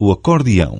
o acordeão.